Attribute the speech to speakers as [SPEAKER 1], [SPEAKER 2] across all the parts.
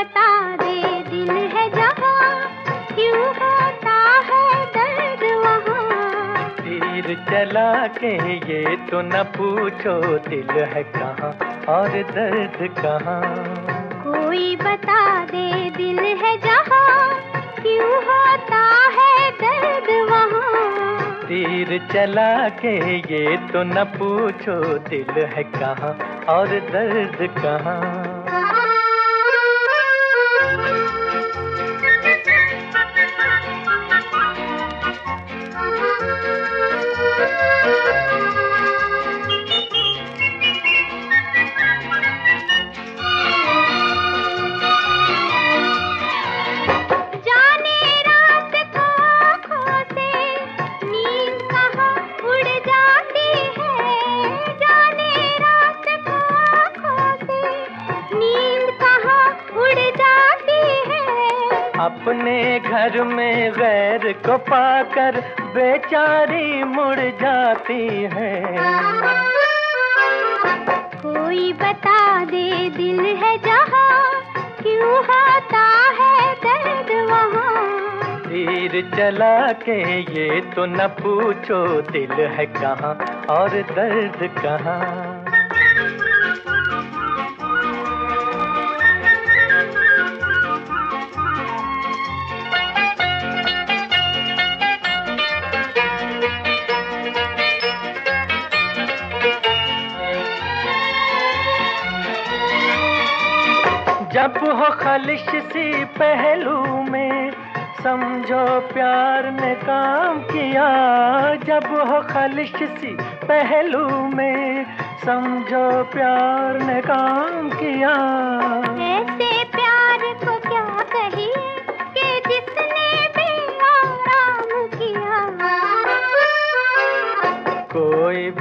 [SPEAKER 1] बता दे दिल है जहाँ क्यों होता है दर्द वहाँ? तीर चला के ये तो न पूछो दिल है कहाँ और दर्द कहाँ?
[SPEAKER 2] कोई बता दे दिल है जहाँ क्यों होता है दर्द वहाँ?
[SPEAKER 1] तीर चला के ये तो न पूछो दिल है कहाँ और दर्द कहाँ? अपने घर में गैर को पाकर बेचारी मुड़ जाती है।
[SPEAKER 2] कोई बता दे दिल है जहाँ क्यों होता है दर्द वहाँ?
[SPEAKER 1] तीर चला के ये तो न पूछो दिल है कहाँ और दर्द कहाँ। जब हो खलिश सी पहलू में, समझो प्यार ने काम किया। जब हो खलिश सी पहलू में, समझो प्यार ने काम किया।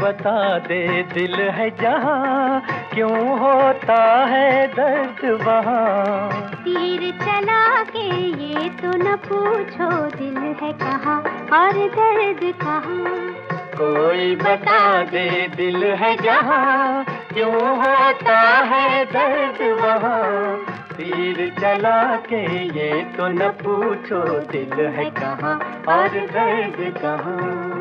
[SPEAKER 1] बता दे दिल है जहाँ। क्यों होता है दर्द वहाँ?
[SPEAKER 2] तीर चला के ये तो न पूछो दिल है कहाँ और दर्द कहाँ?
[SPEAKER 1] कोई बता दे दिल है जहाँ। क्यों होता है दर्द वहाँ? तीर चला के ये तो न पूछो दिल है कहाँ और दर्द कहाँ?